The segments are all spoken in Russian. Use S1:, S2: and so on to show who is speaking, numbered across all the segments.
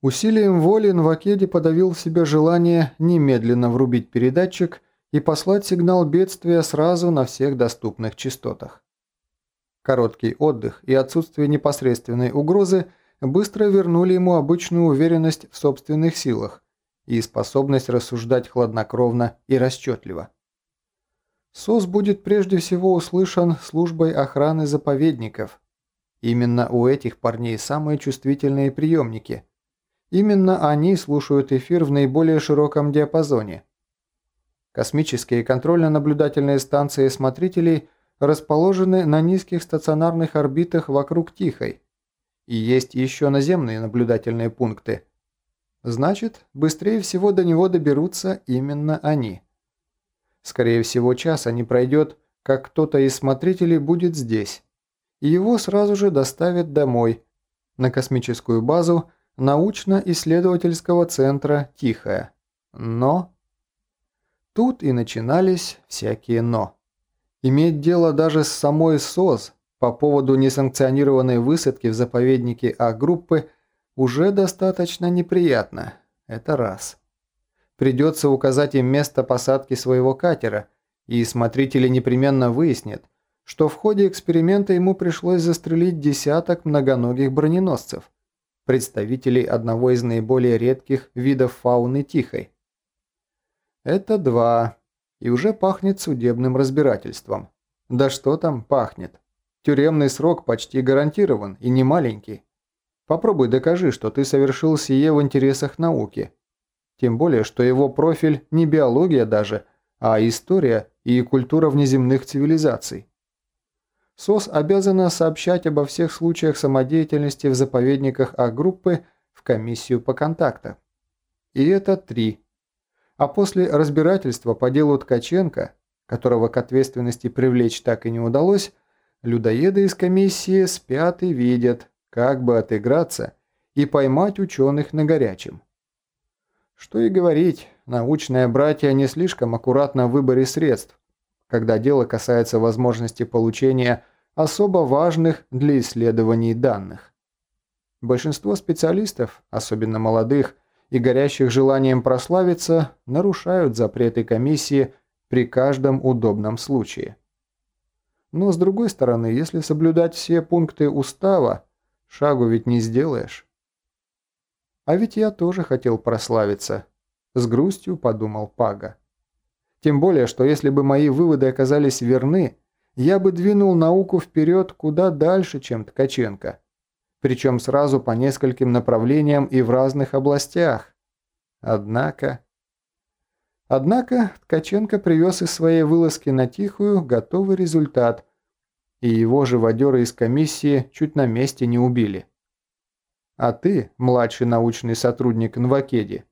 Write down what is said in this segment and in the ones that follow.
S1: Усилием воли Нвакеди подавил в себе желание немедленно врубить передатчик и послать сигнал бедствия сразу на всех доступных частотах. Короткий отдых и отсутствие непосредственной угрозы быстро вернули ему обычную уверенность в собственных силах и способность рассуждать хладнокровно и расчетливо. СОС будет прежде всего услышан службой охраны заповедников. Именно у этих парней самые чувствительные приемники. Именно они слушают эфир в наиболее широком диапазоне. Космические контрольно-наблюдательные станции смотрителей расположены на низких стационарных орбитах вокруг Тихой. И есть еще наземные наблюдательные пункты. Значит, быстрее всего до него доберутся именно они. Скорее всего, часа не пройдет, как кто-то из смотрителей будет здесь. И его сразу же доставят домой, на космическую базу научно-исследовательского центра «Тихая». Но... Тут и начинались всякие «но». Иметь дело даже с самой СОЗ по поводу несанкционированной высадки в заповеднике А-группы уже достаточно неприятно. Это раз. Придется указать им место посадки своего катера, и смотрители непременно выяснят, что в ходе эксперимента ему пришлось застрелить десяток многоногих броненосцев, представителей одного из наиболее редких видов фауны Тихой. Это два, и уже пахнет судебным разбирательством. Да что там пахнет? Тюремный срок почти гарантирован и не маленький. Попробуй докажи, что ты совершил сие в интересах науки – тем более, что его профиль не биология даже, а история и культура внеземных цивилизаций. СОС обязана сообщать обо всех случаях самодеятельности в заповедниках А-группы в комиссию по контактам. И это три. А после разбирательства по делу Ткаченко, которого к ответственности привлечь так и не удалось, людоеды из комиссии спят и видят, как бы отыграться и поймать ученых на горячем. Что и говорить, научные братья не слишком аккуратно в выборе средств, когда дело касается возможности получения особо важных для исследований данных. Большинство специалистов, особенно молодых и горящих желанием прославиться, нарушают запреты комиссии при каждом удобном случае. Но с другой стороны, если соблюдать все пункты устава, шагу ведь не сделаешь. А ведь я тоже хотел прославиться. С грустью подумал Пага. Тем более, что если бы мои выводы оказались верны, я бы двинул науку вперед куда дальше, чем Ткаченко. Причем сразу по нескольким направлениям и в разных областях. Однако... Однако Ткаченко привез из своей вылазки на Тихую готовый результат, и его живодеры из комиссии чуть на месте не убили. А ты, младший научный сотрудник Нвакеди,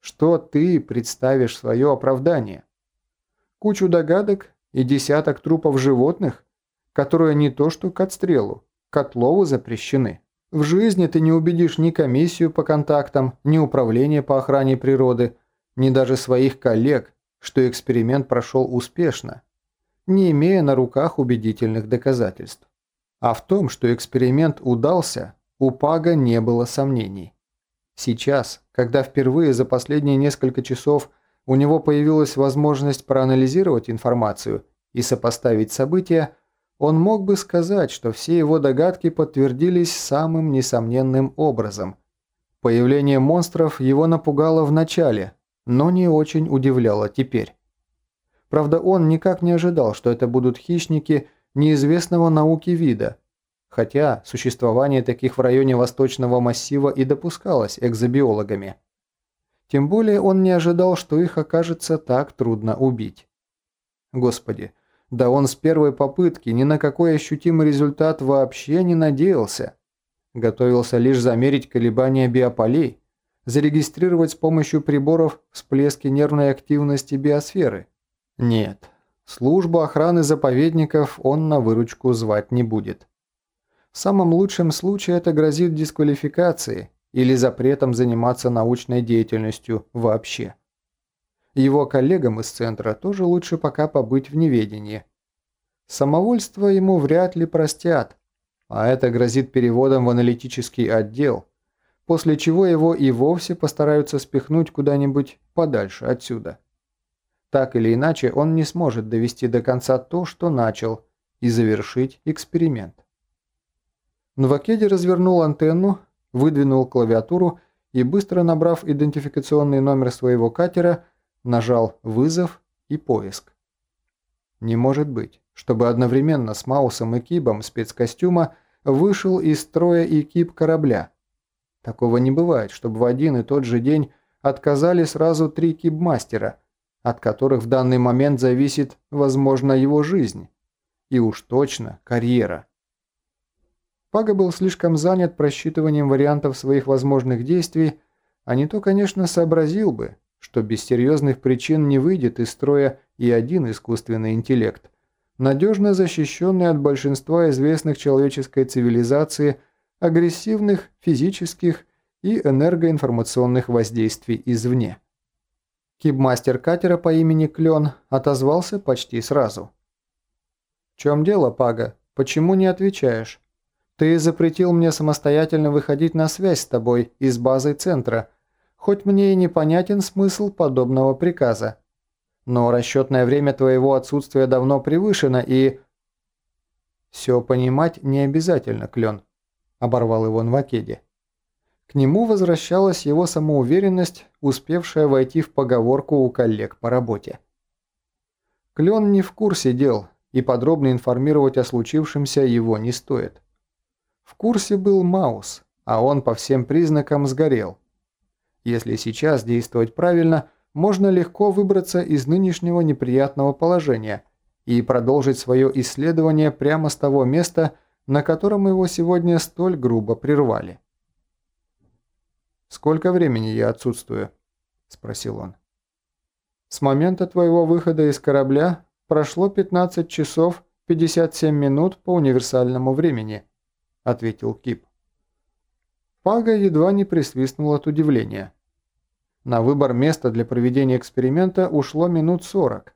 S1: что ты представишь свое оправдание? Кучу догадок и десяток трупов животных, которые не то что к отстрелу, к отлову запрещены. В жизни ты не убедишь ни комиссию по контактам, ни управление по охране природы, ни даже своих коллег, что эксперимент прошел успешно, не имея на руках убедительных доказательств. А в том, что эксперимент удался – у Пага не было сомнений. Сейчас, когда впервые за последние несколько часов у него появилась возможность проанализировать информацию и сопоставить события, он мог бы сказать, что все его догадки подтвердились самым несомненным образом. Появление монстров его напугало в начале, но не очень удивляло теперь. Правда, он никак не ожидал, что это будут хищники неизвестного науки вида, хотя существование таких в районе Восточного массива и допускалось экзобиологами. Тем более он не ожидал, что их окажется так трудно убить. Господи, да он с первой попытки ни на какой ощутимый результат вообще не надеялся. Готовился лишь замерить колебания биополей, зарегистрировать с помощью приборов всплески нервной активности биосферы. Нет, службу охраны заповедников он на выручку звать не будет. В самом лучшем случае это грозит дисквалификацией или запретом заниматься научной деятельностью вообще. Его коллегам из центра тоже лучше пока побыть в неведении. Самовольство ему вряд ли простят, а это грозит переводом в аналитический отдел, после чего его и вовсе постараются спихнуть куда-нибудь подальше отсюда. Так или иначе, он не сможет довести до конца то, что начал, и завершить эксперимент. Новакеди развернул антенну, выдвинул клавиатуру и, быстро набрав идентификационный номер своего катера, нажал «Вызов» и «Поиск». Не может быть, чтобы одновременно с Маусом и Кибом спецкостюма вышел из строя и Киб корабля. Такого не бывает, чтобы в один и тот же день отказали сразу три кибмастера, от которых в данный момент зависит, возможно, его жизнь. И уж точно карьера. Пага был слишком занят просчитыванием вариантов своих возможных действий, а не то, конечно, сообразил бы, что без серьезных причин не выйдет из строя и один искусственный интеллект, надежно защищенный от большинства известных человеческой цивилизации агрессивных физических и энергоинформационных воздействий извне. Кибмастер катера по имени Клен отозвался почти сразу. «В чем дело, Пага? Почему не отвечаешь? Ты запретил мне самостоятельно выходить на связь с тобой из базы центра, хоть мне и непонятен смысл подобного приказа. Но расчетное время твоего отсутствия давно превышено и...» «Все понимать не обязательно, Клен», – оборвал его Нвакеди. К нему возвращалась его самоуверенность, успевшая войти в поговорку у коллег по работе. Клен не в курсе дел, и подробно информировать о случившемся его не стоит. В курсе был Маус, а он по всем признакам сгорел. Если сейчас действовать правильно, можно легко выбраться из нынешнего неприятного положения и продолжить свое исследование прямо с того места, на котором его сегодня столь грубо прервали. «Сколько времени я отсутствую?» – спросил он. «С момента твоего выхода из корабля прошло 15 часов 57 минут по универсальному времени», – ответил Кип. Пага едва не присвистнул от удивления. На выбор места для проведения эксперимента ушло минут 40.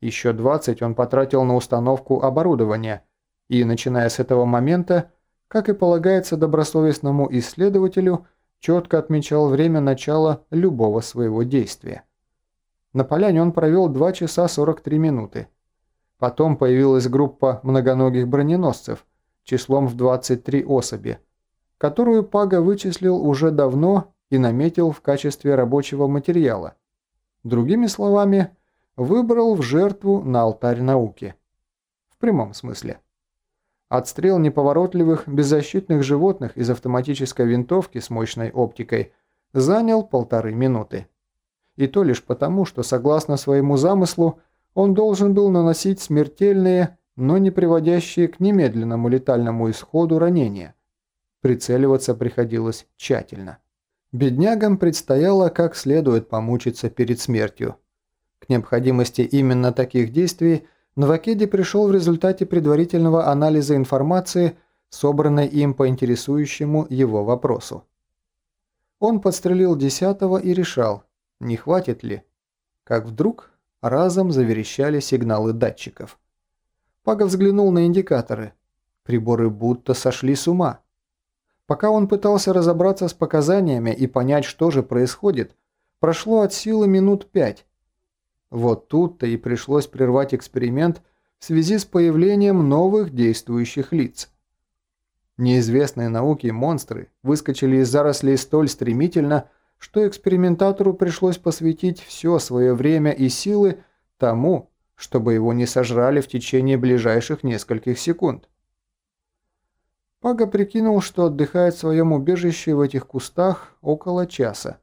S1: Еще 20 он потратил на установку оборудования, и, начиная с этого момента, как и полагается добросовестному исследователю, четко отмечал время начала любого своего действия. На поляне он провел 2 часа 43 минуты. Потом появилась группа многоногих броненосцев – числом в 23 особи, которую Пага вычислил уже давно и наметил в качестве рабочего материала. Другими словами, выбрал в жертву на алтарь науки. В прямом смысле. Отстрел неповоротливых, беззащитных животных из автоматической винтовки с мощной оптикой занял полторы минуты. И то лишь потому, что согласно своему замыслу он должен был наносить смертельные но не приводящие к немедленному летальному исходу ранения. Прицеливаться приходилось тщательно. Беднягам предстояло как следует помучиться перед смертью. К необходимости именно таких действий Новакеди пришел в результате предварительного анализа информации, собранной им по интересующему его вопросу. Он подстрелил десятого и решал, не хватит ли, как вдруг разом заверещали сигналы датчиков. Пага взглянул на индикаторы. Приборы будто сошли с ума. Пока он пытался разобраться с показаниями и понять, что же происходит, прошло от силы минут пять. Вот тут-то и пришлось прервать эксперимент в связи с появлением новых действующих лиц. Неизвестные науке монстры выскочили из зарослей столь стремительно, что экспериментатору пришлось посвятить все свое время и силы тому, чтобы его не сожрали в течение ближайших нескольких секунд. Пага прикинул, что отдыхает в своем убежище в этих кустах около часа.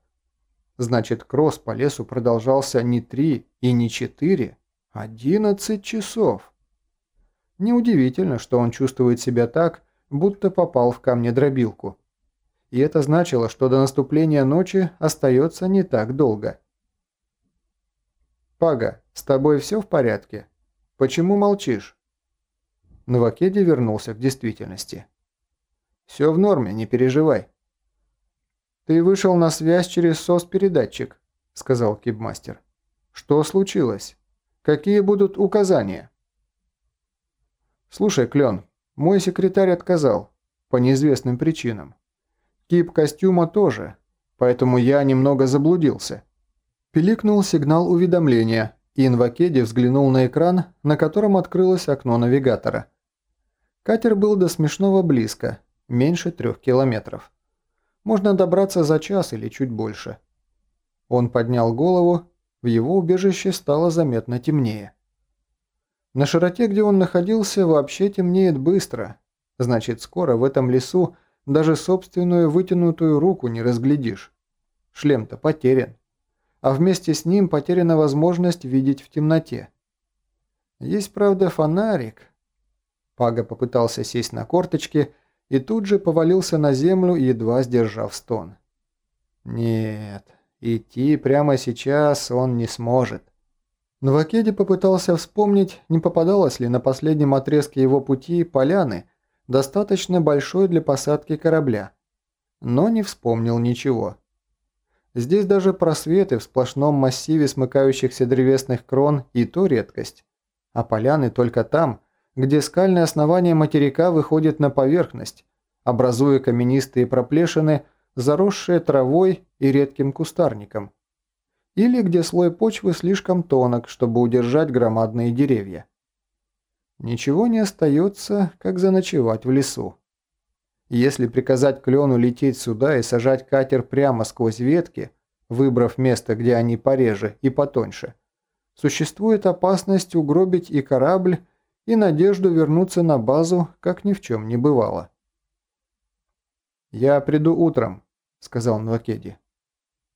S1: Значит, кросс по лесу продолжался не три и не четыре, одиннадцать часов. Неудивительно, что он чувствует себя так, будто попал в камнедробилку. И это значило, что до наступления ночи остается не так долго. «Пага, с тобой все в порядке? Почему молчишь?» Новакеди вернулся к действительности. «Все в норме, не переживай». «Ты вышел на связь через СОС-передатчик», — сказал Кибмастер. «Что случилось? Какие будут указания?» «Слушай, Клен, мой секретарь отказал. По неизвестным причинам. Тип костюма тоже, поэтому я немного заблудился. Пиликнул сигнал уведомления, Инвакеди взглянул на экран, на котором открылось окно навигатора. Катер был до смешного близко, меньше трех километров. Можно добраться за час или чуть больше. Он поднял голову, в его убежище стало заметно темнее. На широте, где он находился, вообще темнеет быстро. Значит, скоро в этом лесу даже собственную вытянутую руку не разглядишь. Шлем-то потерян. А вместе с ним потеряна возможность видеть в темноте. Есть, правда, фонарик. Пага попытался сесть на корточки и тут же повалился на землю, едва сдержав стон. Нет, идти прямо сейчас он не сможет. Новакеди попытался вспомнить, не попадалось ли на последнем отрезке его пути поляны, достаточно большой для посадки корабля. Но не вспомнил ничего. Здесь даже просветы в сплошном массиве смыкающихся древесных крон и то редкость. А поляны только там, где скальное основание материка выходит на поверхность, образуя каменистые проплешины, заросшие травой и редким кустарником. Или где слой почвы слишком тонок, чтобы удержать громадные деревья. Ничего не остается, как заночевать в лесу. Если приказать клену лететь сюда и сажать катер прямо сквозь ветки, выбрав место, где они пореже и потоньше, существует опасность угробить и корабль, и надежду вернуться на базу, как ни в чем не бывало. «Я приду утром», — сказал Нвакеди.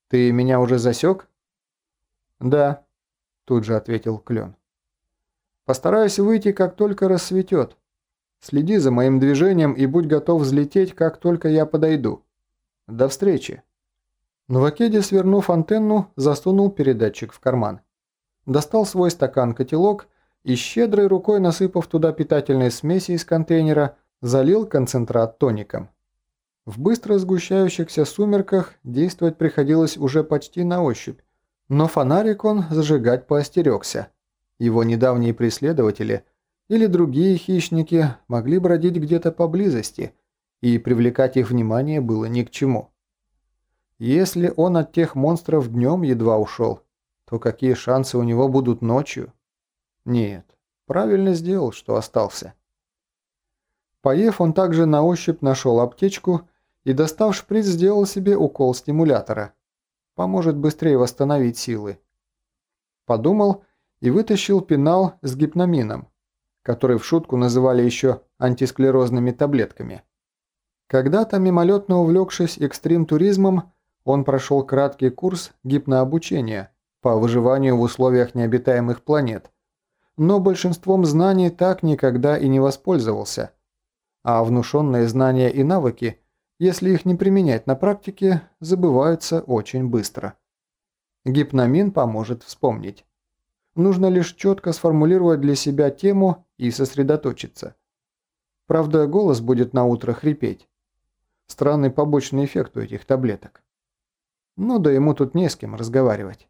S1: «Ты меня уже засек?» «Да», — тут же ответил Клен. Постараюсь выйти, как только рассветет. Следи за моим движением и будь готов взлететь, как только я подойду. До встречи». Новакеди, свернув антенну, засунул передатчик в карман. Достал свой стакан-котелок и, щедрой рукой насыпав туда питательной смеси из контейнера, залил концентрат тоником. В быстро сгущающихся сумерках действовать приходилось уже почти на ощупь, но фонарик он зажигать поостерегся. Его недавние преследователи или другие хищники могли бродить где-то поблизости, и привлекать их внимание было ни к чему. Если он от тех монстров днем едва ушел, то какие шансы у него будут ночью? Нет, правильно сделал, что остался. Поев, он также на ощупь нашел аптечку и, достав шприц, сделал себе укол стимулятора. Поможет быстрее восстановить силы. Подумал и вытащил пенал с гипномином, который в шутку называли еще антисклерозными таблетками. Когда-то, мимолетно увлекшись экстрим-туризмом, он прошел краткий курс гипнообучения по выживанию в условиях необитаемых планет, но большинством знаний так никогда и не воспользовался, а внушенные знания и навыки, если их не применять на практике, забываются очень быстро. Гипномин поможет вспомнить. Нужно лишь четко сформулировать для себя тему и сосредоточиться. Правда, голос будет на утро хрипеть. Странный побочный эффект у этих таблеток. Ну да ему тут не с кем разговаривать.